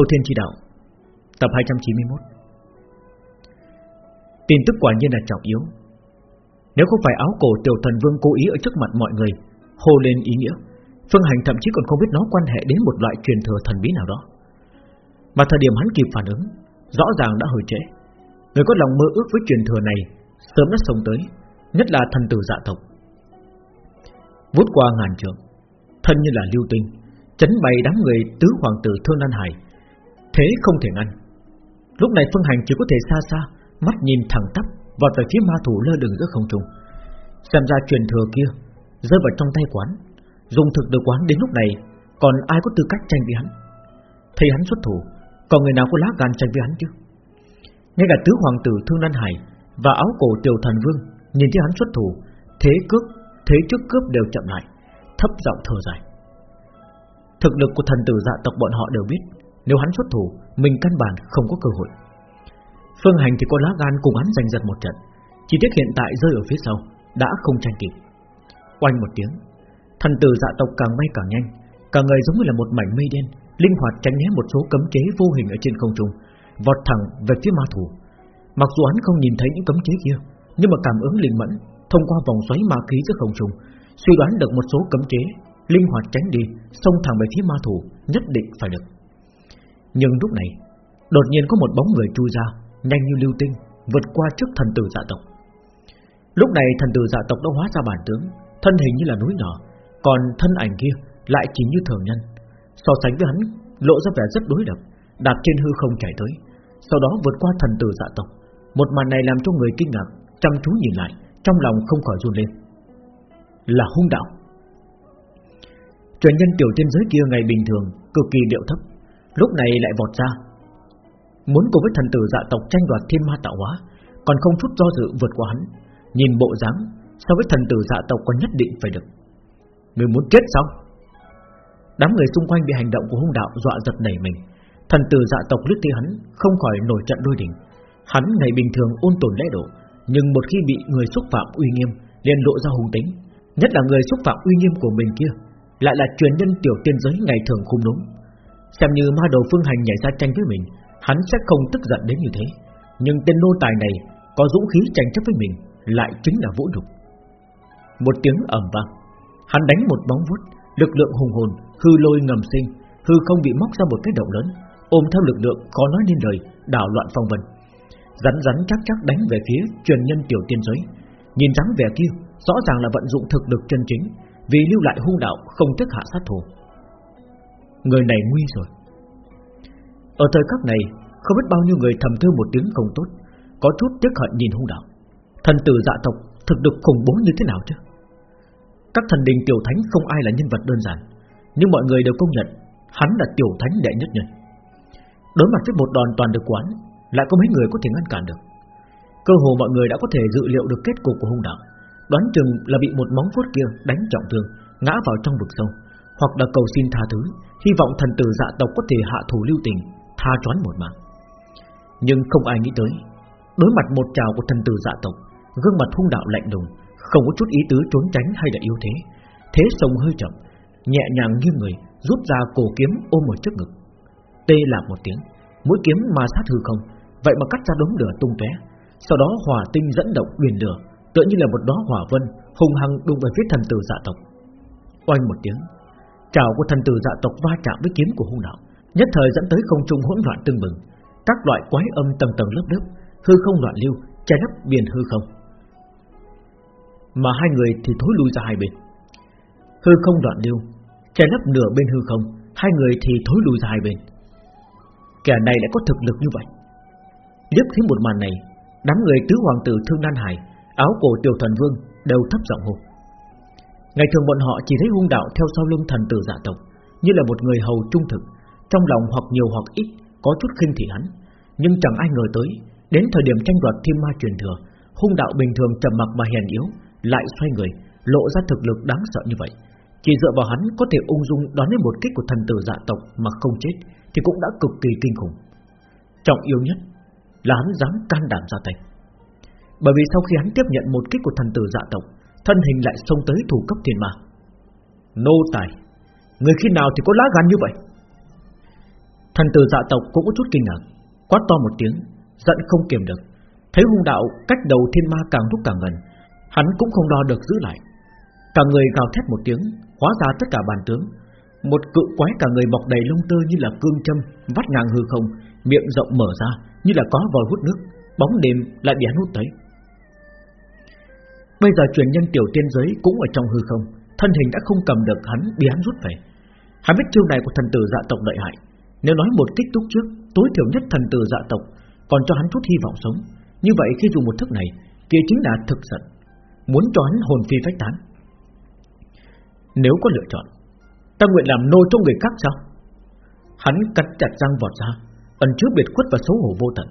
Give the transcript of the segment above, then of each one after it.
Thâu Thiên Chi Đạo, Tập 291 Tin tức quả nhiên là trọng yếu. Nếu không phải áo cổ tiểu thần vương cố ý ở trước mặt mọi người, Hô lên ý nghĩa, Phương Hành thậm chí còn không biết nó quan hệ đến một loại truyền thừa thần bí nào đó. Mà thời điểm hắn kịp phản ứng, Rõ ràng đã hồi trễ. Người có lòng mơ ước với truyền thừa này Sớm đã sống tới, Nhất là thần tử dạ tộc. Vút qua ngàn trường Thân như là lưu tinh, Chấn bày đám người tứ hoàng tử Thương An Hải Thế không thể ngăn. Lúc này Phương Hành chỉ có thể xa xa, Mắt nhìn thẳng tắp vào về phía ma thủ lơ lửng giữa không trung. Xem ra truyền thừa kia Rơi vào trong tay quán, Dùng thực được quán đến lúc này Còn ai có tư cách tranh với hắn? Thấy hắn xuất thủ, Còn người nào có lá gan tranh với hắn chứ? Ngay cả tứ hoàng tử Thương Lan Hải Và áo cổ tiểu thần vương Nhìn thấy hắn xuất thủ, Thế cướp Thế trước cướp đều chậm lại, Thấp giọng thở dài. Thực lực của thần tử dạ tộc bọn họ đều biết nếu hắn xuất thủ, Mình căn bản không có cơ hội. Phương Hành thì có lá gan cùng hắn giành giật một trận. Chỉ tiếc hiện tại rơi ở phía sau, Đã không tranh kịp. Oanh một tiếng, Thần tử dạ tộc càng bay càng nhanh, Cả người giống như là một mảnh mây đen, Linh hoạt tránh né một số cấm chế vô hình ở trên không trung, Vọt thẳng về phía ma thủ Mặc dù hắn không nhìn thấy những cấm chế kia, Nhưng mà cảm ứng linh mẫn, Thông qua vòng xoáy ma khí giữa không trung, Suy đoán được một số cấm chế, Linh hoạt tránh đi, Xông thẳng về phía ma thủ Nhất định phải được. Nhưng lúc này, Đột nhiên có một bóng người chui ra, Nhanh như lưu tinh, Vượt qua trước thần tử dạ tộc. Lúc này thần tử dạ tộc đã hóa ra bản tướng, Thân hình như là núi nhỏ, Còn thân ảnh kia lại chỉ như thường nhân. So sánh với hắn, Lộ ra vẻ rất đối lập, Đạp trên hư không chạy tới. Sau đó vượt qua thần tử dạ tộc, Một màn này làm cho người kinh ngạc, Chăm chú nhìn lại, Trong lòng không khỏi run lên. Là hung đạo. Truyền nhân tiểu tiên giới kia ngày bình thường, Cực kỳ điệu thấp Lúc này lại vọt ra. Muốn cùng với thần tử dạ tộc tranh đoạt thiên ma tạo hóa, Còn không chút do dự vượt qua hắn. Nhìn bộ dáng, So với thần tử dạ tộc còn nhất định phải được. Người muốn chết sao? Đám người xung quanh bị hành động của hung đạo Dọa giật nảy mình. Thần tử dạ tộc lướt thấy hắn, Không khỏi nổi trận đôi đỉnh. Hắn ngày bình thường ôn tồn lễ độ, Nhưng một khi bị người xúc phạm uy nghiêm, liền lộ ra hung tính. Nhất là người xúc phạm uy nghiêm của mình kia, Lại là truyền nhân tiểu tiên giới ngày thường khung đúng Xem như ma đầu phương hành nhảy ra tranh với mình, Hắn sẽ không tức giận đến như thế. Nhưng tên nô tài này Có dũng khí tranh chấp với mình, Lại chính là vũ nhục. Một tiếng ầm vang, Hắn đánh một bóng vuốt, Lực lượng hùng hồn, Hư lôi ngầm sinh, Hư không bị móc ra một cái động lớn, Ôm theo lực lượng có nói nên lời, Đảo loạn phong vân. Rắn rắn chắc chắc đánh về phía truyền nhân tiểu tiên giới. Nhìn dáng vẻ kia, Rõ ràng là vận dụng thực lực chân chính, Vì lưu lại hung đạo không tức hạ sát thủ. Người này nguy rồi. Ở thời khắc này, Không biết bao nhiêu người thầm thưa một tiếng không tốt, Có chút tiếc hận nhìn hung đạo. Thần tử dạ tộc thực được khủng bố như thế nào chứ? Các thần đình tiểu thánh không ai là nhân vật đơn giản, Nhưng mọi người đều công nhận Hắn là tiểu thánh đệ nhất nhân. Đối mặt với một đòn toàn được quán, Lại có mấy người có thể ngăn cản được. Cơ hồ mọi người đã có thể dự liệu được kết cục của hung đạo, Đoán chừng là bị một móng vuốt kia đánh trọng thương, Ngã vào trong vực sâu. Hoặc là cầu xin tha thứ, Hy vọng thần tử dạ tộc có thể hạ thủ lưu tình, Tha choán một mạng. Nhưng không ai nghĩ tới, Đối mặt một trào của thần tử dạ tộc, Gương mặt hung đạo lạnh lùng, Không có chút ý tứ trốn tránh hay là yếu thế Thế sông hơi chậm, Nhẹ nhàng nghiêng người, Rút ra cổ kiếm ôm ở trước ngực. Tê là một tiếng, Mũi kiếm mà sát hư không, Vậy mà cắt ra đống lửa tung tóe, Sau đó hỏa tinh dẫn động quyền lửa, Tựa như là một đóa hỏa vân hung hăng đụng về phía thần tử dạ tộc. Oanh một tiếng Trảo của thần tử dạ tộc va chạm với kiếm của hung đạo, Nhất thời dẫn tới không trung hỗn loạn tương bừng. Các loại quái âm tầng tầng lớp lớp, Hư không loạn lưu, che lấp biển hư không. Mà hai người thì thối lui ra hai bên. Hư không loạn lưu, che lấp nửa bên hư không, Hai người thì thối lui ra hai bên. Kẻ này lại có thực lực như vậy. Liếc thấy một màn này, Đám người tứ hoàng tử Thương Nan Hải, Áo cổ tiểu thần vương đều thấp giọng hô. Ngày thường bọn họ chỉ thấy hung đạo Theo sau lưng thần tử dạ tộc, Như là một người hầu trung thực, Trong lòng hoặc nhiều hoặc ít có chút khinh thị hắn. Nhưng chẳng ai ngờ tới, Đến thời điểm tranh đoạt thiên ma truyền thừa, Hung đạo bình thường trầm mặc mà hèn yếu, Lại xoay người, lộ ra thực lực đáng sợ như vậy. Chỉ dựa vào hắn có thể ung dung Đón lấy một kích của thần tử dạ tộc Mà không chết, Thì cũng đã cực kỳ kinh khủng. Trọng yếu nhất là hắn dám can đảm ra tay. Bởi vì sau khi hắn tiếp nhận một kích của thần tử dạ tộc Thân hình lại xông tới thủ cấp thiên ma Nô tài, Người khi nào thì có lá gan như vậy? Thần tử dạ tộc cũng có chút kinh ngạc, Quát to một tiếng, Giận không kiềm được. Thấy hung đạo cách đầu thiên ma càng lúc càng gần, Hắn cũng không đo được giữ lại. Cả người gào thét một tiếng, Hóa ra tất cả bàn tướng. Một cự quái cả người bọc đầy lông tơ như là cương châm, Vắt ngang hư không, Miệng rộng mở ra như là có vòi hút nước, Bóng đêm lại bị hắn hút tới. Bây giờ truyền nhân tiểu tiên giới cũng ở trong hư không. Thân hình đã không cầm được, hắn bị hắn rút về. Hắn biết chiêu này của thần tử dạ tộc lợi hại. Nếu nói một kích túc trước, Tối thiểu nhất thần tử dạ tộc Còn cho hắn chút hy vọng sống. Như vậy khi dùng một thức này, kia chính là thực giận Muốn cho hắn hồn phi phách tán. Nếu có lựa chọn, Ta nguyện làm nô cho người khác sao? Hắn cắn chặt răng vọt ra, Ẩn chứa biệt khuất và xấu hổ vô tận.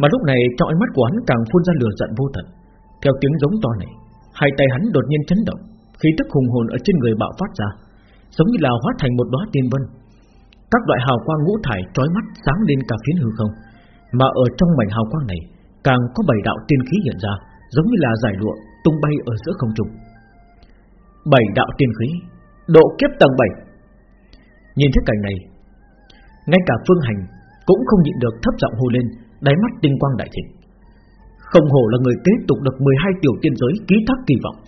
Mà lúc này, trong ánh mắt của hắn càng phun ra lửa giận vô tận. Theo tiếng giống to này, Hai tay hắn đột nhiên chấn động, Khí tức hùng hồn ở trên người bạo phát ra, Giống như là hóa thành một đóa tiên vân. Các loại hào quang ngũ thải trói mắt sáng lên cả phiến hư không, Mà ở trong mảnh hào quang này, Càng có bảy đạo tiên khí hiện ra, Giống như là giải lụa tung bay ở giữa không trung. Bảy đạo tiên khí, Độ kiếp tầng 7 Nhìn thấy cảnh này, Ngay cả Phương Hành Cũng không nhịn được thấp giọng hô lên, Đáy mắt tinh quang đại thịnh. Không hổ là người kế tục được 12 tiểu tiên giới Ký thác kỳ vọng.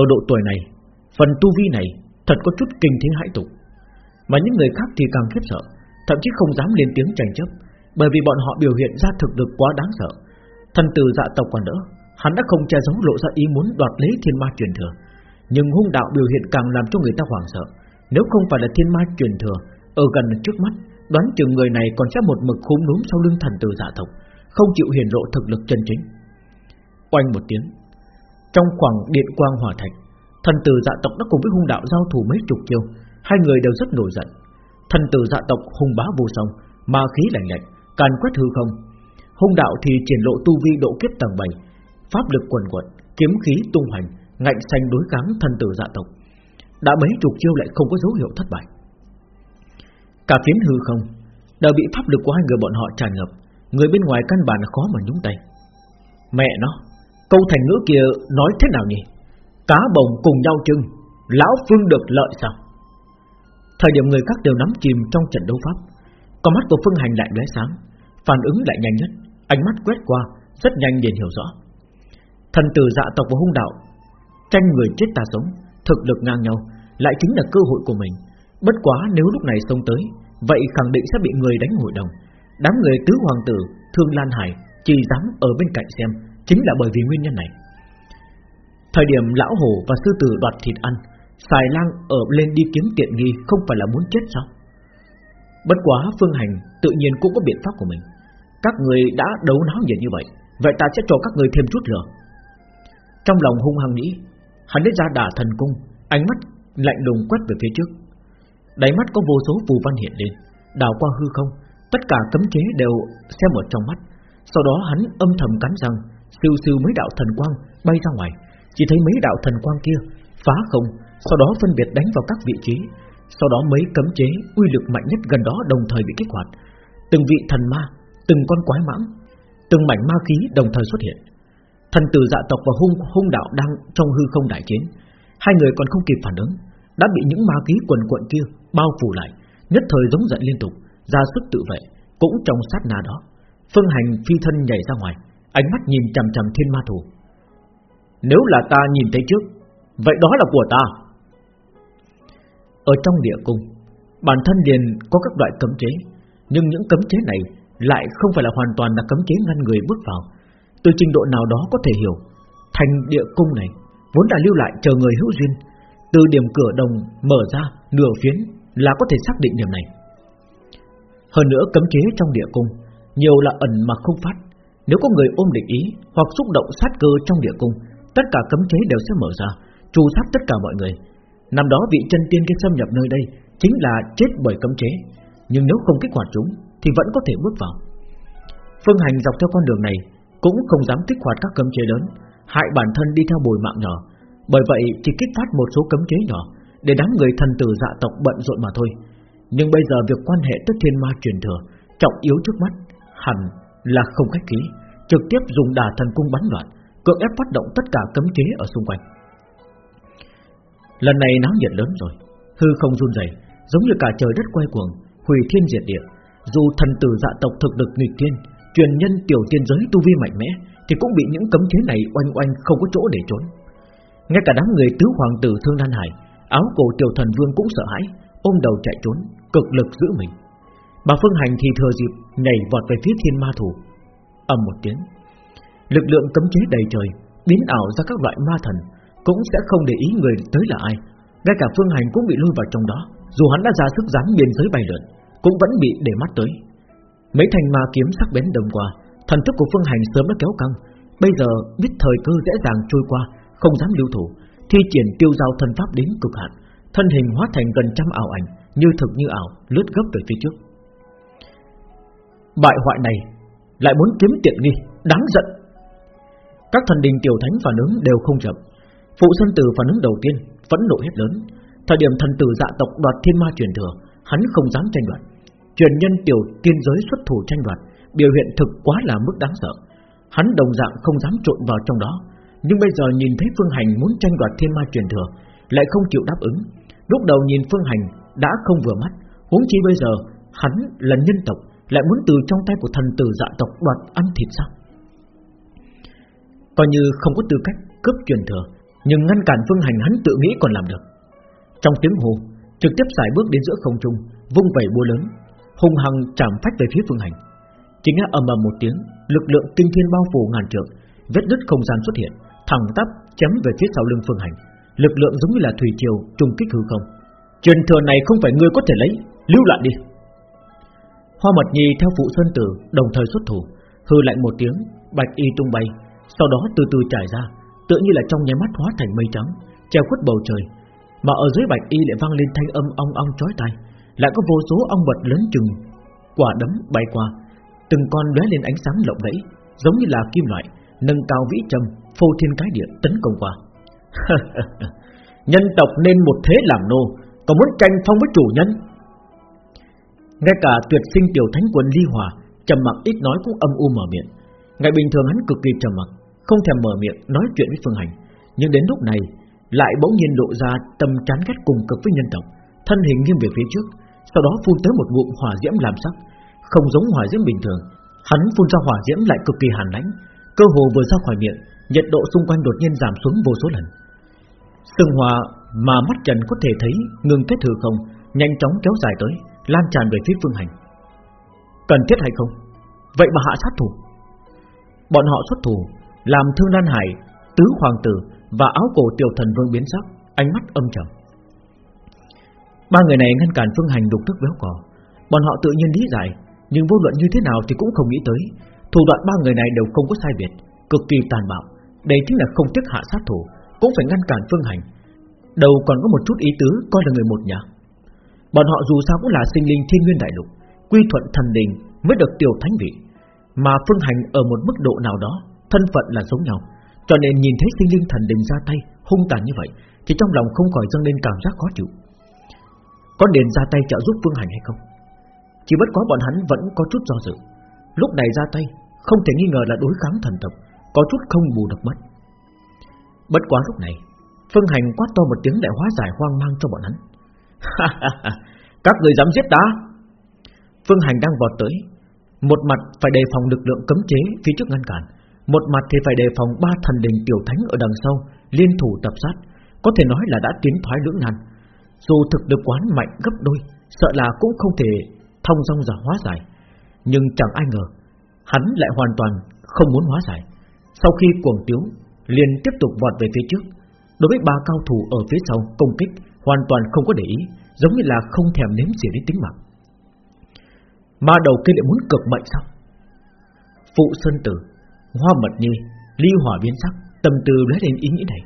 Ở độ tuổi này, Phần tu vi này thật có chút kinh thiên hãi tục. Mà những người khác thì càng khiếp sợ, Thậm chí không dám lên tiếng tranh chấp, Bởi vì bọn họ biểu hiện ra thực lực quá đáng sợ. Thần tử dạ tộc còn đỡ Hắn đã không che giấu lộ ra ý muốn đoạt lấy thiên ma truyền thừa. Nhưng hung đạo biểu hiện càng làm cho người ta hoảng sợ. Nếu không phải là thiên ma truyền thừa, Ở gần trước mắt, Đoán chừng người này còn sẽ một mực khốn núm sau lưng thần tử dạ tộc. Không chịu hiển lộ thực lực chân chính. Oanh một tiếng, Trong khoảng điện quang hỏa thạch, Thần tử dạ tộc đã cùng với hung đạo giao thủ mấy chục chiêu, Hai người đều rất nổi giận. Thần tử dạ tộc hung bá vô song, Ma khí lạnh lạnh, Càn quét hư không. Hung đạo thì triển lộ tu vi độ kiếp tầng 7 Pháp lực quần quật, Kiếm khí tung hành Ngạnh xanh đối kháng thần tử dạ tộc. Đã mấy chục chiêu lại không có dấu hiệu thất bại. Cả phiến hư không, Đều bị pháp lực của hai người bọn họ tràn ngập. Người bên ngoài căn bản khó mà nhúng tay. Mẹ nó, Câu thành ngữ kia nói thế nào nhỉ? Cá bồng cùng nhau chưng, Lão Phương được lợi sao? Thời điểm người khác đều nắm chìm trong trận đấu pháp, Con mắt của Phương Hành lại lóe sáng, Phản ứng lại nhanh nhất, Ánh mắt quét qua, Rất nhanh liền hiểu rõ. Thần tử dạ tộc và hung đạo, Tranh người chết ta sống, Thực lực ngang nhau, Lại chính là cơ hội của mình. Bất quá nếu lúc này xông tới, Vậy khẳng định sẽ bị người đánh hội đồng. Đám người tứ hoàng tử, Thương Lan Hải, Chỉ dám ở bên cạnh xem, Chính là bởi vì nguyên nhân này. Thời điểm lão hổ và sư tử đoạt thịt ăn Xài lang ở lên đi kiếm tiện nghi Không phải là muốn chết sao? Bất quá phương hành tự nhiên cũng có biện pháp của mình. Các người đã đấu náo nhiệt như vậy Vậy ta sẽ cho các người thêm chút lửa. Trong lòng hung hăng nghĩ, Hắn lấy ra đả thần cung, Ánh mắt lạnh lùng quét về phía trước. Đáy mắt có vô số phù văn hiện lên, Đào qua hư không Tất cả cấm chế đều xem ở trong mắt. Sau đó hắn âm thầm cắn răng, Siêu siêu mấy đạo thần quang bay ra ngoài. Chỉ thấy mấy đạo thần quang kia Phá không, Sau đó phân biệt đánh vào các vị trí. Sau đó mấy cấm chế uy lực mạnh nhất gần đó đồng thời bị kích hoạt. Từng vị thần ma, Từng con quái mãng, Từng mảnh ma khí đồng thời xuất hiện. Thần tử dạ tộc và hung hung đạo đang trong hư không đại chiến. Hai người còn không kịp phản ứng, Đã bị những ma khí quần quận kia Bao phủ lại, Nhất thời giống giận liên tục. Ra sức tự vệ Cũng trong sát na đó. Phương hành phi thân nhảy ra ngoài, Ánh mắt nhìn chằm chằm thiên ma thủ Nếu là ta nhìn thấy trước, Vậy đó là của ta. Ở trong địa cung, Bản thân liền có các loại cấm chế, Nhưng những cấm chế này Lại không phải là hoàn toàn là cấm chế ngăn người bước vào. Từ trình độ nào đó có thể hiểu, Thành địa cung này Vốn đã lưu lại chờ người hữu duyên. Từ điểm cửa đồng mở ra Nửa phiến là có thể xác định điểm này. Hơn nữa cấm chế trong địa cung, Nhiều là ẩn mà không phát. Nếu có người ôm định ý Hoặc xúc động sát cơ trong địa cung, Tất cả cấm chế đều sẽ mở ra Trù sát tất cả mọi người. Năm đó vị chân tiên kia xâm nhập nơi đây Chính là chết bởi cấm chế. Nhưng nếu không kích hoạt chúng Thì vẫn có thể bước vào. Phương hành dọc theo con đường này Cũng không dám kích hoạt các cấm chế lớn, Hại bản thân đi theo bồi mạng nhỏ. Bởi vậy chỉ kích phát một số cấm chế nhỏ Để đám người thần tử dạ tộc bận rộn mà thôi. Nhưng bây giờ việc quan hệ tới thiên ma truyền thừa Trọng yếu trước mắt Hẳn là không khách khí Trực tiếp dùng đà thần cung bắn loạn Cưỡng ép phát động tất cả cấm chế ở xung quanh Lần này náo nhiệt lớn rồi Hư không run rẩy, Giống như cả trời đất quay cuồng hủy thiên diệt địa. Dù thần tử dạ tộc thực lực nghịch thiên, truyền nhân tiểu tiên giới tu vi mạnh mẽ, thì cũng bị những cấm chế này oanh oanh không có chỗ để trốn. Ngay cả đám người tứ hoàng tử Thương Đan Hải, áo cổ tiểu thần vương cũng sợ hãi, ôm đầu chạy trốn, cực lực giữ mình. Bà Phương Hành thì thừa dịp nhảy vọt về phía thiên ma thủ. ầm một tiếng, lực lượng cấm chế đầy trời, biến ảo ra các loại ma thần, cũng sẽ không để ý người tới là ai. Ngay cả Phương Hành cũng bị lôi vào trong đó, dù hắn đã ra sức dám biên giới bay lượn, cũng vẫn bị để mắt tới. Mấy thanh ma kiếm sắc bén đâm qua, thần thức của Phương Hành sớm đã kéo căng, bây giờ biết thời cơ dễ dàng trôi qua, không dám lưu thủ, thi triển tiêu giao thần pháp đến cực hạn, thân hình hóa thành gần trăm ảo ảnh, như thực như ảo, lướt gấp về phía trước. Bại hoại này lại muốn kiếm tiện nghi, đáng giận. Các thần đình tiểu thánh phản ứng đều không chậm. Phụ Sơn Tử phản ứng đầu tiên, phẫn nộ hết lớn. Thời điểm thần tử dạ tộc đoạt thiên ma truyền thừa, hắn không dám tranh đoạt. Truyền nhân tiểu tiên giới xuất thủ tranh đoạt, biểu hiện thực quá là mức đáng sợ. Hắn đồng dạng không dám trộn vào trong đó, nhưng bây giờ nhìn thấy Phương Hành muốn tranh đoạt thiên ma truyền thừa, lại không chịu đáp ứng. Lúc đầu nhìn Phương Hành đã không vừa mắt, huống chi bây giờ hắn là nhân tộc, lại muốn từ trong tay của thần tử dạ tộc đoạt ăn thịt sao? Coi như không có tư cách cướp truyền thừa, nhưng ngăn cản Phương Hành hắn tự nghĩ còn làm được. Trong tiếng hô, trực tiếp xài bước đến giữa không trung, vung vẩy búa lớn, hung hăng chạm phách về phía Phương Hành. Chính là ầm ầm một tiếng, lực lượng kinh thiên bao phủ ngàn trượng, vết đứt không gian xuất hiện, thẳng tắp chém về phía sau lưng Phương Hành. Lực lượng giống như là thủy triều trùng kích hư không. Truyền thừa này không phải ngươi có thể lấy, lưu lại đi. Hoa Mật Nhi theo phụ Sơn Tử đồng thời xuất thủ, hư lạnh một tiếng, bạch y tung bay, sau đó từ từ trải ra, tựa như là trong nháy mắt hóa thành mây trắng, treo khuất bầu trời, mà ở dưới bạch y lại vang lên thanh âm ong ong chói tai, lại có vô số ong vật lớn chừng quả đấm bay qua, từng con lóe lên ánh sáng lộng lẫy, giống như là kim loại, nâng cao vĩ trầm, phô thiên cái địa tấn công qua. nhân tộc nên một thế làm nô, còn muốn tranh phong với chủ nhân. Ngay cả tuyệt sinh tiểu thánh quân ly hòa, trầm mặc ít nói cũng âm u mở miệng. Ngày bình thường hắn cực kỳ trầm mặc, không thèm mở miệng nói chuyện với Phương Hành, nhưng đến lúc này lại bỗng nhiên lộ ra tâm chán ghét cùng cực với nhân tộc, thân hình nghiêng về phía trước, sau đó phun tới một ngụm hỏa diễm làm sắc, không giống hỏa diễm bình thường, hắn phun ra hỏa diễm lại cực kỳ hàn lãnh, cơ hồ vừa ra khỏi miệng, nhiệt độ xung quanh đột nhiên giảm xuống vô số lần. Sương hòa mà mắt trần có thể thấy ngừng kết hư không, nhanh chóng kéo dài tới, lan tràn về phía phương hành. Cần thiết hay không? Vậy mà hạ sát thủ. Bọn họ xuất thủ, làm thương lan hải, tứ hoàng tử và áo cổ tiểu thần vương biến sắc, ánh mắt âm trầm. Ba người này ngăn cản phương hành đục thức béo cò, bọn họ tự nhiên lý giải, nhưng vô luận như thế nào thì cũng không nghĩ tới, thủ đoạn ba người này đều không có sai biệt, cực kỳ tàn bạo. Đây chính là không tiếc hạ sát thủ, cũng phải ngăn cản phương hành. Đầu còn có một chút ý tứ coi là người một nhà. Bọn họ dù sao cũng là sinh linh thiên nguyên đại lục, quy thuận thần đình mới được tiểu thánh vị, mà phương hành ở một mức độ nào đó, thân phận là giống nhau, cho nên nhìn thấy sinh linh thần đình ra tay hung tàn như vậy, thì trong lòng không khỏi dâng lên cảm giác khó chịu. Có đền ra tay trợ giúp phương hành hay không? Chỉ bất có bọn hắn vẫn có chút do dự. Lúc này ra tay, không thể nghi ngờ là đối kháng thần tộc, có chút không bù được mất. Bất quá lúc này, phương hành quát to một tiếng để hóa giải hoang mang cho bọn hắn. Các người dám giết ta? Phương Hành đang vọt tới Một mặt phải đề phòng lực lượng cấm chế Phía trước ngăn cản Một mặt thì phải đề phòng ba thần đình tiểu thánh ở đằng sau Liên thủ tập sát Có thể nói là đã tiến thoái lưỡng nan. Dù thực lực quán mạnh gấp đôi Sợ là cũng không thể thông dong giả hóa giải Nhưng chẳng ai ngờ Hắn lại hoàn toàn không muốn hóa giải. Sau khi cuồng tiếu liền tiếp tục vọt về phía trước. Đối với ba cao thủ ở phía sau công kích, Hoàn toàn không có để ý, Giống như là không thèm nếm xỉa đến tính mạng. Ma đầu kia lại muốn cực mệnh sao? Phụ Sơn Tử, Hoa Mật Nhi, Ly Hỏa biến sắc, Tâm tư lóe lên ý nghĩ này.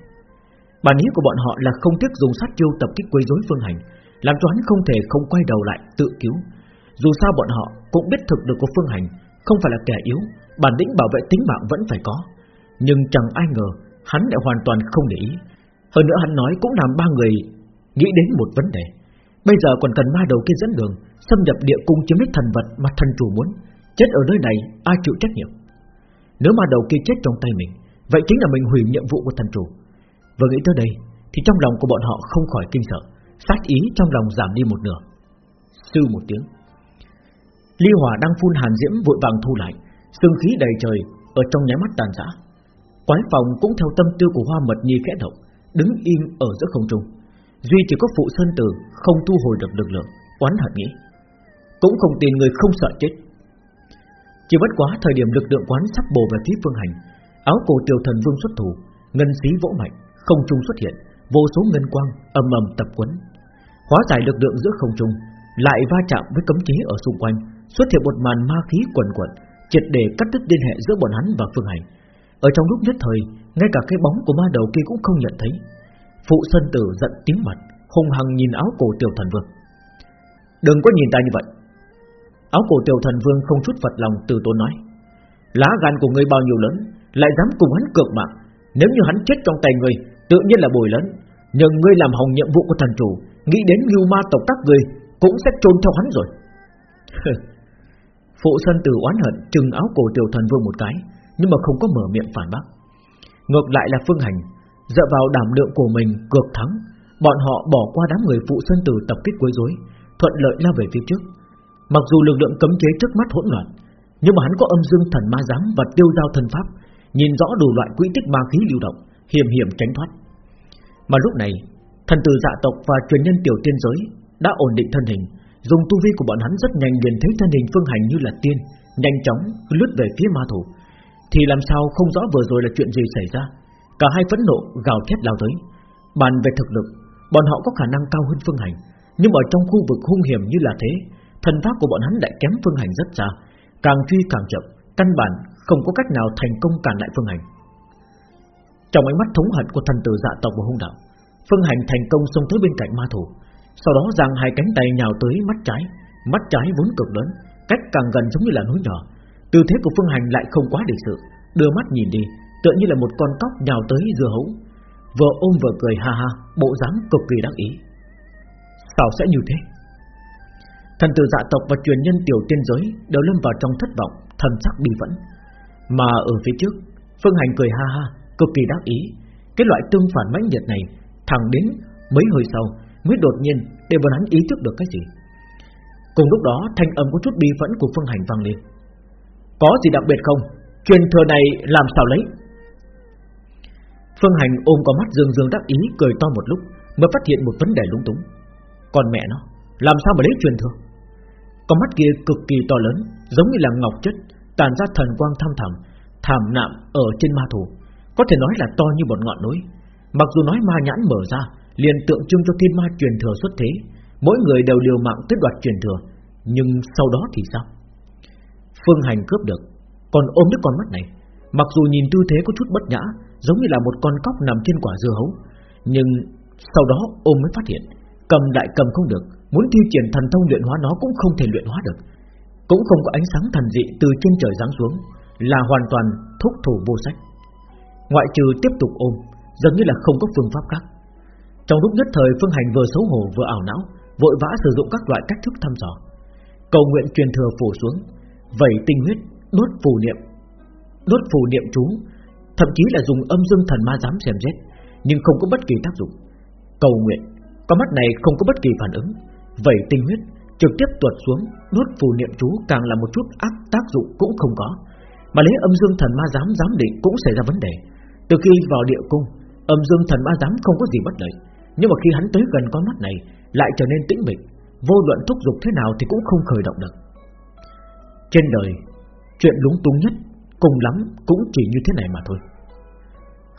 Bản ý của bọn họ là không tiếc dùng sát chiêu tập kích quấy rối phương hành, Làm cho hắn không thể không quay đầu lại tự cứu. Dù sao bọn họ cũng biết thực lực của phương hành Không phải là kẻ yếu, Bản lĩnh bảo vệ tính mạng vẫn phải có. Nhưng chẳng ai ngờ, Hắn lại hoàn toàn không để ý. Hơn nữa hắn nói cũng làm ba người Nghĩ đến một vấn đề. Bây giờ còn cần ma đầu kia dẫn đường, Xâm nhập địa cung chiếm lấy thần vật mà thần chủ muốn. Chết ở nơi này, ai chịu trách nhiệm? Nếu ma đầu kia chết trong tay mình, Vậy chính là mình hủy nhiệm vụ của thần chủ. Vừa nghĩ tới đây, Thì trong lòng của bọn họ không khỏi kinh sợ, Sát ý trong lòng giảm đi một nửa. Sư một tiếng. Ly hỏa đang phun hàn diễm vội vàng thu lại, Sương khí đầy trời Ở trong nháy mắt tàn rã. Quái phòng cũng theo tâm tư của hoa mật nhi khẽ động, Đứng im ở giữa không trung. Duy chỉ có phụ sơn tử Không thu hồi được lực lượng, Oán hận nghĩ. Cũng không tin người không sợ chết. Chỉ bất quá thời điểm lực lượng quán sắp bổ về phía phương hành, Áo cổ tiểu thần vương xuất thủ, Ngân xí vỗ mạnh, Không trung xuất hiện, Vô số ngân quang ầm ầm tập quấn. Hóa giải lực lượng giữa không trung, Lại va chạm với cấm chế ở xung quanh, Xuất hiện một màn ma khí quần quẩn Triệt để cắt đứt liên hệ giữa bọn hắn và phương hành. Ở trong lúc nhất thời, Ngay cả cái bóng của ma đầu kia cũng không nhận thấy. Phụ Sơn Tử giận tím mặt, Hung hăng nhìn áo cổ tiểu thần vương. Đừng có nhìn ta như vậy. Áo cổ tiểu thần vương không chút phật lòng từ tốn nói. Lá gan của ngươi bao nhiêu lớn, Lại dám cùng hắn cược mạng. Nếu như hắn chết trong tay ngươi, Tự nhiên là bồi lớn Nhưng ngươi làm hỏng nhiệm vụ của thần chủ, Nghĩ đến lưu ma tộc các ngươi, Cũng sẽ trôn theo hắn rồi. Phụ Sơn Tử oán hận Trừng áo cổ tiểu thần vương một cái. Nhưng mà không có mở miệng phản bác. Ngược lại là Phương Hành, Dựa vào đảm lượng của mình cược thắng, Bọn họ bỏ qua đám người phụ Sơn Tử tập kích quấy rối, Thuận lợi lao về phía trước. Mặc dù lực lượng cấm chế trước mắt hỗn loạn, Nhưng mà hắn có âm dương thần ma giám Và tiêu giao thần pháp, Nhìn rõ đủ loại quỹ tích ma khí lưu động, Hiểm hiểm tránh thoát. Mà lúc này, Thần tử dạ tộc và truyền nhân tiểu tiên giới Đã ổn định thân hình, Dùng tu vi của bọn hắn rất nhanh liền thấy thân hình phương hành như là tiên, Nhanh chóng lướt về phía ma thủ. Thì làm sao không rõ vừa rồi là chuyện gì xảy ra? Cả hai phẫn nộ, gào thét lao tới. Bàn về thực lực, Bọn họ có khả năng cao hơn phương hành. Nhưng ở trong khu vực hung hiểm như là thế, Thần pháp của bọn hắn lại kém phương hành rất xa. Càng truy càng chậm, Căn bản không có cách nào thành công cản lại phương hành. Trong ánh mắt thống hận của thần tử dạ tộc và hung đạo, Phương hành thành công xông tới bên cạnh ma thủ. Sau đó giang hai cánh tay nhào tới mắt trái Mắt trái vốn cực lớn, Cách càng gần giống như là núi nhỏ. Tư thế của Phương Hành lại không quá lịch sự, Đưa mắt nhìn đi, Tựa như là một con cóc nhào tới dưa hấu. Vừa ôm vừa cười ha ha, Bộ dáng cực kỳ đáng ý. Sao sẽ như thế? Thần tử dạ tộc và truyền nhân tiểu tiên giới Đều lâm vào trong thất vọng, Thần sắc bi vẫn Mà ở phía trước, Phương Hành cười ha ha, Cực kỳ đắc ý. Cái loại tương phản mãnh liệt này, Thẳng đến mấy hơi sau Mới đột nhiên để bọn hắn ý thức được cái gì. Cùng lúc đó, thanh âm có chút bi vẫn của Phương Hành vang lên. Có gì đặc biệt không? Truyền thừa này làm sao lấy? Phương Hành ôm có mắt dương dương đắc ý, Cười to một lúc, Mới phát hiện một vấn đề lúng túng. Còn mẹ nó, Làm sao mà lấy truyền thừa Con mắt kia cực kỳ to lớn, Giống như là ngọc chất, Tàn ra thần quang thăm thẳm, Thảm nạm ở trên ma thủ Có thể nói là to như một ngọn núi. Mặc dù nói ma nhãn mở ra, liền tượng trưng cho thiên ma truyền thừa xuất thế, Mỗi người đều liều mạng tới đoạt truyền thừa. Nhưng sau đó thì sao? Phương Hành cướp được. Còn ôm đứa con mắt này, Mặc dù nhìn tư thế có chút bất nhã, Giống như là một con cóc nằm trên quả dưa hấu, Nhưng sau đó ôm mới phát hiện, Cầm đại cầm không được, Muốn thi triển thần thông luyện hóa nó cũng không thể luyện hóa được. Cũng không có ánh sáng thần dị từ trên trời giáng xuống, Là hoàn toàn thúc thủ vô sách. Ngoại trừ tiếp tục ôm Dường như là không có phương pháp khác. Trong lúc nhất thời Phương Hành vừa xấu hổ vừa ảo não, Vội vã sử dụng các loại cách thức thăm dò. Cầu nguyện truyền thừa phủ xuống Vẩy tinh huyết, Đốt phù niệm. Đốt phù niệm chú, Thậm chí là dùng âm dương thần ma dám xem xét, Nhưng không có bất kỳ tác dụng. Cầu nguyện, Con mắt này không có bất kỳ phản ứng. Vẩy tinh huyết, Trực tiếp tuột xuống, Đốt phù niệm chú càng là một chút ác tác dụng cũng không có. Mà lấy âm dương thần ma dám giám định cũng xảy ra vấn đề. Từ khi vào địa cung, Âm dương thần ma dám không có gì bất lợi. Nhưng mà khi hắn tới gần con mắt này, Lại trở nên tĩnh mịch. Vô luận thúc giục thế nào thì cũng không khởi động được. Trên đời, Chuyện lúng túng nhất, Cùng lắm cũng chỉ như thế này mà thôi.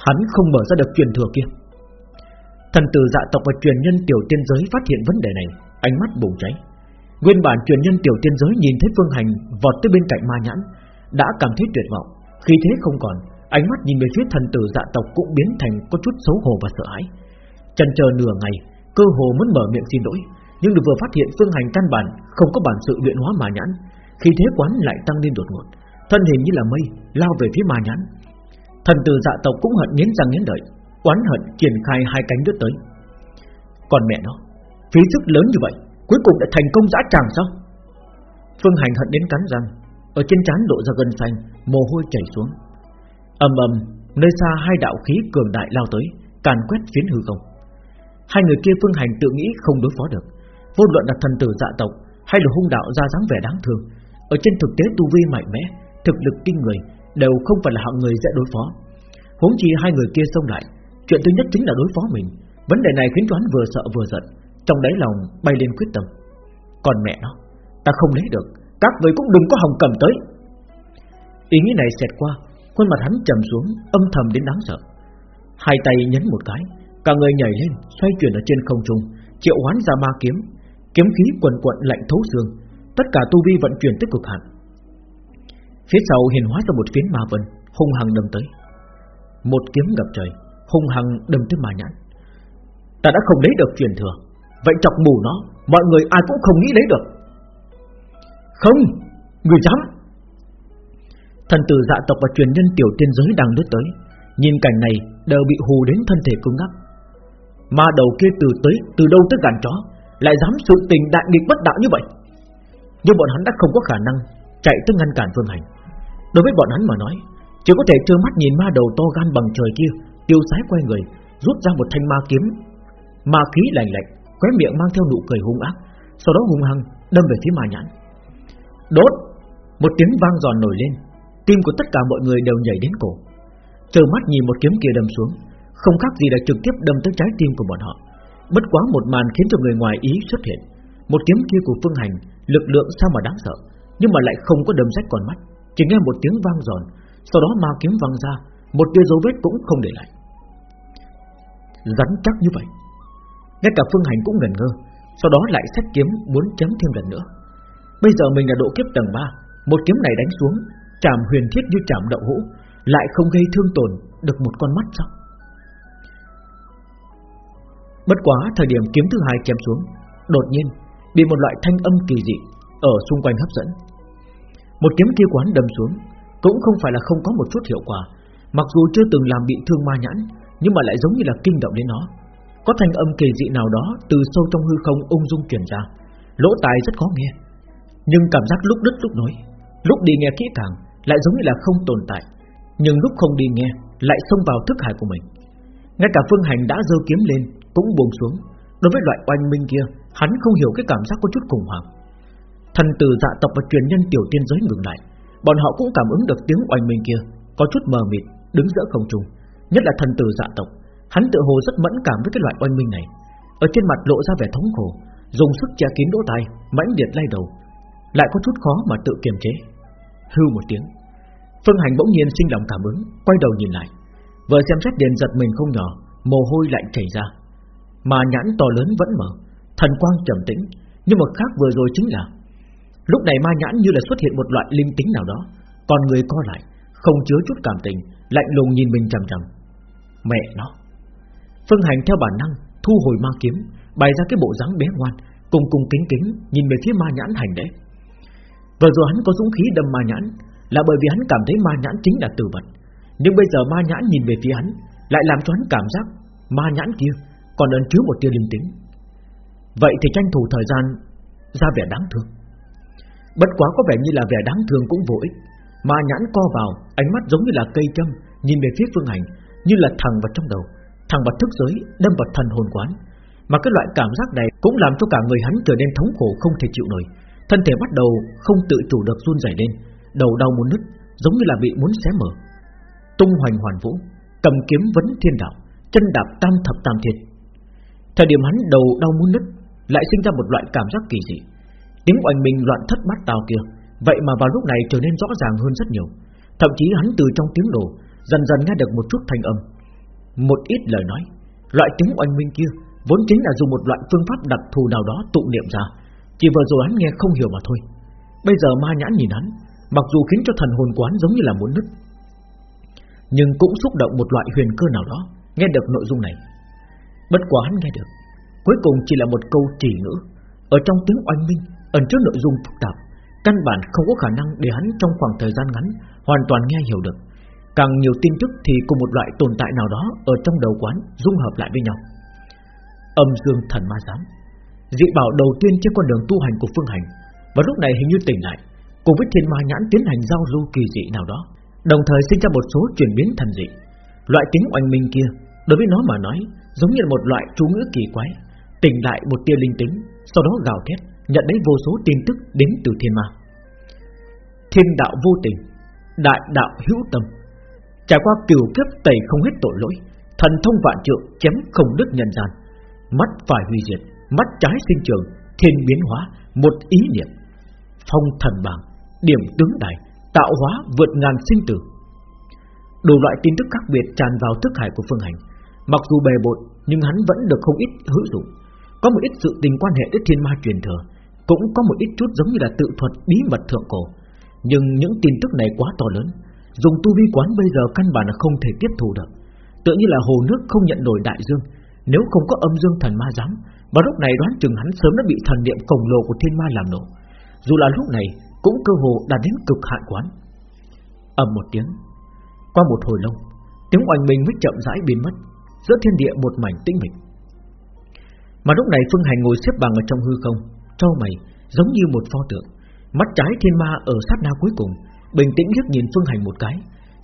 Hắn không mở ra được truyền thừa kia. Thần tử dạ tộc và truyền nhân tiểu tiên giới phát hiện vấn đề này, Ánh mắt bùng cháy. Nguyên bản truyền nhân tiểu tiên giới nhìn thấy phương hành Vọt tới bên cạnh ma nhãn, Đã cảm thấy tuyệt vọng. Khi thế không còn, Ánh mắt nhìn về phía thần tử dạ tộc cũng biến thành có chút xấu hổ và sợ hãi. Chần chờ nửa ngày, Cơ hồ muốn mở miệng xin lỗi, Nhưng được vừa phát hiện phương hành căn bản Không có bản sự luyện hóa mà nhãn. Khi thế quán lại tăng lên đột ngột, Thân hình như là mây, lao về phía mà nhãn. Thần tử dạ tộc cũng hận nghiến răng nghiến đợi Quán hận triển khai hai cánh đứt tới. Còn mẹ nó, Phí sức lớn như vậy, Cuối cùng đã thành công dã tràng sao? Phương hành hận đến cắn răng, Ở trên trán lộ ra gân xanh, Mồ hôi chảy xuống. Ầm ầm, nơi xa hai đạo khí cường đại lao tới, càn quét phiến hư không. Hai người kia phương hành tự nghĩ không đối phó được. Vô luận là thần tử dạ tộc hay là hung đạo ra dáng vẻ đáng thương ở trên thực tế tu vi mạnh mẽ, Thực lực kinh người Đều không phải là hạng người dễ đối phó. Huống chi hai người kia xông lại, Chuyện thứ nhất chính là đối phó mình. Vấn đề này khiến cho hắn vừa sợ vừa giận, Trong đáy lòng bay lên quyết tâm. Còn mẹ nó, Ta không lấy được, Các người cũng đừng có hòng cầm tới. Ý nghĩ này xẹt qua, Khuôn mặt hắn trầm xuống, âm thầm đến đáng sợ. Hai tay nhấn một cái, Cả người nhảy lên, xoay chuyển ở trên không trung, Triệu hoán ra ma kiếm. Kiếm khí quần quận lạnh thấu xương Tất cả tu vi vận chuyển tới cực hạn Phía sau hiền hóa ra một phiến ma vân, Hung hăng đâm tới. Một kiếm gặp trời, Hung hăng đâm tới ma nhãn. Ta đã không lấy được truyền thừa, Vậy chọc mù nó, Mọi người ai cũng không nghĩ lấy được. Không, Người dám. Thần tử dạ tộc và truyền nhân tiểu tiên giới đang lướt tới, Nhìn cảnh này đều bị hù đến thân thể cứng ngắc. Ma đầu kia từ tới, Từ đâu tới gàn chó, Lại dám sự tình đại nghịch bất đạo như vậy? Nhưng bọn hắn đã không có khả năng Chạy tới ngăn cản phương hành. Đối với bọn hắn mà nói, Chỉ có thể trơ mắt nhìn ma đầu to gan bằng trời kia, Tiêu sái quay người, Rút ra một thanh ma kiếm. Ma khí lạnh lạnh, Khóe miệng mang theo nụ cười hung ác, Sau đó hung hăng đâm về phía ma nhãn. Đốt, Một tiếng vang giòn nổi lên, Tim của tất cả mọi người đều nhảy đến cổ. Trơ mắt nhìn một kiếm kia đâm xuống, Không khác gì là trực tiếp đâm tới trái tim của bọn họ. Bất quá một màn khiến cho người ngoài ý xuất hiện. Một kiếm kia của Phương Hành, Lực lượng sao mà đáng sợ, Nhưng mà lại không có đâm rách con mắt, Chỉ nghe một tiếng vang giòn Sau đó ma kiếm văng ra, Một tia dấu vết cũng không để lại. Rắn chắc như vậy, Ngay cả Phương Hành cũng ngần ngơ, Sau đó lại xét kiếm muốn chém thêm lần nữa. Bây giờ mình là độ kiếp tầng 3 Một kiếm này đánh xuống Chạm huyền thiết như chạm đậu hũ, Lại không gây thương tổn được một con mắt sao? Bất quá thời điểm kiếm thứ hai chém xuống, Đột nhiên Bị một loại thanh âm kỳ dị Ở xung quanh hấp dẫn. Một kiếm kia quán đâm xuống, Cũng không phải là không có một chút hiệu quả, Mặc dù chưa từng làm bị thương ma nhãn, Nhưng mà lại giống như là kinh động đến nó. Có thanh âm kỳ dị nào đó Từ sâu trong hư không ung dung truyền ra, Lỗ tai rất khó nghe. Nhưng cảm giác lúc đứt lúc nối, Lúc đi nghe kỹ càng Lại giống như là không tồn tại, Nhưng lúc không đi nghe Lại xông vào thức hải của mình. Ngay cả phương hành đã giơ kiếm lên Cũng buông xuống. Đối với loại oanh minh kia, Hắn không hiểu cái cảm giác có chút khủng hoảng. Thần tử dạ tộc và truyền nhân tiểu tiên giới ngừng lại. Bọn họ cũng cảm ứng được tiếng oanh minh kia, Có chút mờ mịt, Đứng giữa không trung. Nhất là thần tử dạ tộc, Hắn tự hồ rất mẫn cảm với cái loại oanh minh này. Ở trên mặt lộ ra vẻ thống khổ, Dùng sức che kín đỗ tai, Mãnh liệt lay đầu. Lại có chút khó mà tự kiềm chế. Hưu một tiếng. Phương Hành bỗng nhiên sinh lòng cảm ứng, Quay đầu nhìn lại. Vừa xem xét điện giật mình không nhỏ, Mồ hôi lạnh chảy ra. Mà nhãn to lớn vẫn mở. Thần quang trầm tĩnh, Nhưng một khác vừa rồi chính là, Lúc này ma nhãn như là xuất hiện một loại linh tính nào đó, Còn người co lại, Không chứa chút cảm tình, Lạnh lùng nhìn mình trầm trầm Mẹ nó! Phương Hành theo bản năng, thu hồi ma kiếm, Bày ra cái bộ dáng bé ngoan, Cùng cùng kính kính nhìn về phía ma nhãn hành đấy. Vừa rồi hắn có dũng khí đâm ma nhãn, Là bởi vì hắn cảm thấy ma nhãn chính là tử vật. Nhưng bây giờ ma nhãn nhìn về phía hắn, Lại làm cho hắn cảm giác Ma nhãn kia còn ẩn chứa một tia linh tính. Vậy thì tranh thủ thời gian Ra vẻ đáng thương. Bất quá có vẻ như là vẻ đáng thương cũng vô ích, mà nhãn co vào, Ánh mắt giống như là cây châm, Nhìn về phía phương hành, Như là thằng vào trong đầu Thằng vào thức giới, đâm vào thần hồn quán. Mà cái loại cảm giác này cũng làm cho cả người hắn trở nên thống khổ không thể chịu nổi. Thân thể bắt đầu không tự chủ được run rẩy lên, Đầu đau muốn nứt, Giống như là bị muốn xé mở. Tung hoành hoàn vũ, Cầm kiếm vấn thiên đạo, Chân đạp tam thập tam thiệt Thời điểm hắn đầu đau muốn nứt, Lại sinh ra một loại cảm giác kỳ dị. Tiếng oanh mình loạn thất bát tào kia, Vậy mà vào lúc này trở nên rõ ràng hơn rất nhiều. Thậm chí hắn từ trong tiếng nổ, Dần dần nghe được một chút thanh âm. Một ít lời nói, Loại tiếng oanh minh kia Vốn chính là dùng một loại phương pháp đặc thù nào đó tụ niệm ra, Chỉ vừa rồi hắn nghe không hiểu mà thôi. Bây giờ ma nhãn nhìn hắn, Mặc dù khiến cho thần hồn quán giống như là muốn nứt, Nhưng cũng xúc động một loại huyền cơ nào đó, Nghe được nội dung này. Bất quá hắn nghe được, Cuối cùng chỉ là một câu chỉ ngữ. Ở trong tiếng oanh minh, Ẩn chứa nội dung phức tạp, Căn bản không có khả năng để hắn trong khoảng thời gian ngắn Hoàn toàn nghe hiểu được. Càng nhiều tin tức thì cùng một loại tồn tại nào đó Ở trong đầu quán dung hợp lại với nhau. Âm dương thần ma giám. Dị bảo đầu tiên trên con đường tu hành của phương hành Và lúc này hình như tỉnh lại, Cùng với thiên ma nhãn tiến hành giao lưu kỳ dị nào đó, Đồng thời sinh ra một số chuyển biến thần dị. Loại tính oanh minh kia Đối với nó mà nói, Giống như là một loại chú ngữ kỳ quái. Tỉnh lại một tia linh tính, Sau đó gào thét, Nhận lấy vô số tin tức đến từ thiên ma. Thiên đạo vô tình, Đại đạo hữu tâm. Trải qua cửu kiếp tẩy không hết tội lỗi, Thần thông vạn trượng chém không đứt nhân gian. Mắt phải hủy diệt, Mắt trái sinh trường, Thiên biến hóa, Một ý niệm. Phong thần bảng, Điểm tướng đại Tạo hóa vượt ngàn sinh tử. Đủ loại tin tức khác biệt tràn vào thức hải của Phương Hành. Mặc dù bề bội Nhưng hắn vẫn được không ít hữu dụng. Có một ít sự tình quan hệ đến thiên ma truyền thừa, Cũng có một ít chút giống như là tự thuật bí mật thượng cổ. Nhưng những tin tức này quá to lớn, Dùng tu vi quán bây giờ căn bản là không thể tiếp thu được. Tựa như là hồ nước không nhận nổi đại dương, Nếu không có âm dương thần ma giám, Vào lúc này đoán chừng hắn sớm đã bị thần niệm khổng lồ của thiên ma làm nổ. Dù là lúc này, Cũng cơ hồ đạt đến cực hạn quán. Ầm một tiếng, Qua một hồi lâu, Tiếng oanh minh mới chậm rãi biến mất. Giữa thiên địa một mảnh tĩnh mịch. Mà lúc này Phương Hành ngồi xếp bằng ở trong hư không, Trao mày giống như một pho tượng, Mắt trái thiên ma ở sát na cuối cùng, Bình tĩnh liếc nhìn Phương Hành một cái,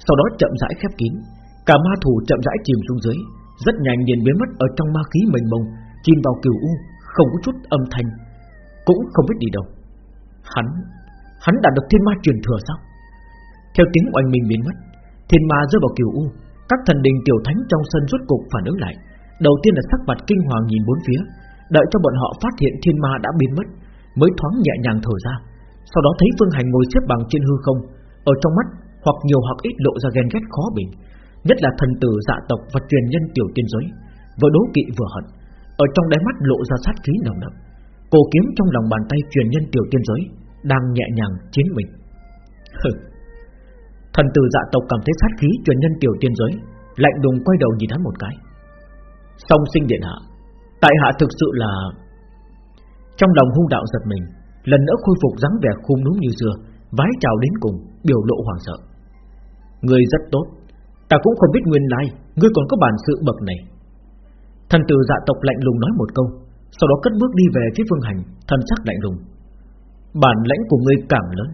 Sau đó chậm rãi khép kín. Cả ma thủ chậm rãi chìm xuống dưới, Rất nhanh liền biến mất ở trong ma khí mênh mông, Chìm vào kiều u, Không có chút âm thanh, Cũng không biết đi đâu. Hắn Hắn đã được thiên ma truyền thừa sao? Theo tiếng oanh minh biến mất, Thiên ma rơi vào kiều u các thần đình tiểu thánh trong sân rút cục phản ứng lại. Đầu tiên là sắc mặt kinh hoàng nhìn bốn phía, Đợi cho bọn họ phát hiện thiên ma đã biến mất, Mới thoáng nhẹ nhàng thở ra. Sau đó thấy Phương Hành ngồi xếp bằng trên hư không, Ở trong mắt hoặc nhiều hoặc ít lộ ra ghen ghét khó bình, Nhất là thần tử dạ tộc và truyền nhân tiểu tiên giới. Vừa đố kỵ vừa hận, Ở trong đáy mắt lộ ra sát khí nồng đậm. Cổ kiếm trong lòng bàn tay truyền nhân tiểu tiên giới Đang nhẹ nhàng chiến mình. Thần tử dạ tộc cảm thấy sát khí truyền nhân tiểu tiên giới, Lạnh đùng quay đầu nhìn hắn một cái. Song sinh điện hạ, Tại hạ thực sự là Trong lòng hung đạo giật mình, Lần nữa khôi phục dáng vẻ khung núm như xưa, Vái chào đến cùng, Biểu lộ hoàng sợ. Người rất tốt, Ta cũng không biết nguyên lai, Ngươi còn có bản sự bậc này. Thần tử dạ tộc lạnh lùng nói một câu, Sau đó cất bước đi về phía phương hành, Thần sắc lạnh lùng. Bản lãnh của ngươi càng lớn.